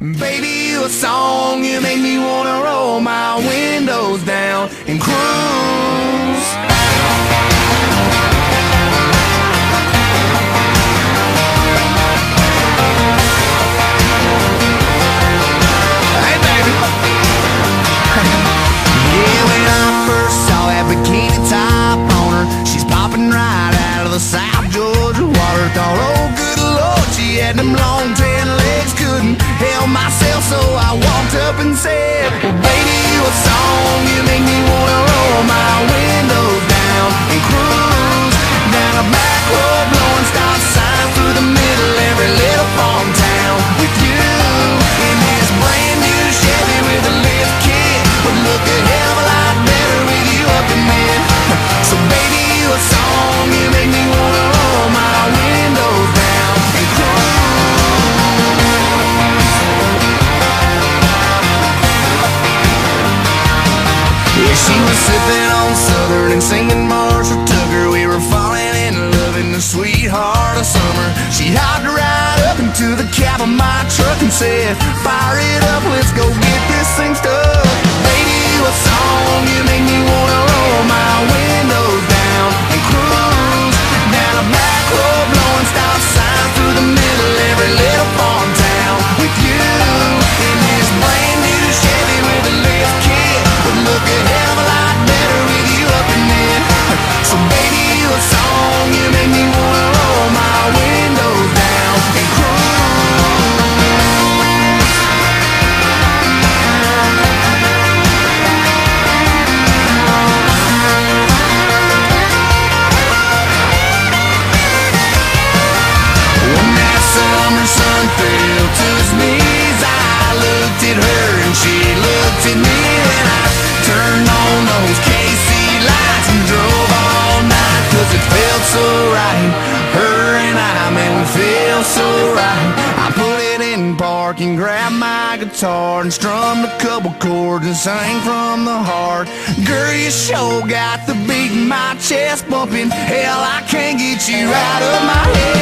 Baby, you a song, you make me wanna roll my windows down and cruise. Right out of the South Georgia water. Thought, oh, good lord, she had them long so I walked up and said, Well, baby, a song, you make me wanna sipping on Southern and singing Marshall Tucker. We were falling in love in the sweetheart of summer. She hopped right up into the cab of my truck and said, Fire it up, let's go get this thing stuck. At me. And I turned on those KC lights and drove all night, cause it felt so right. Her and I, man, we feel so right. I put it in park and grabbed my guitar and strummed a couple chords and sang from the heart. Girl, you sure got the beat in my chest bumping. Hell, I can't get you out of my head.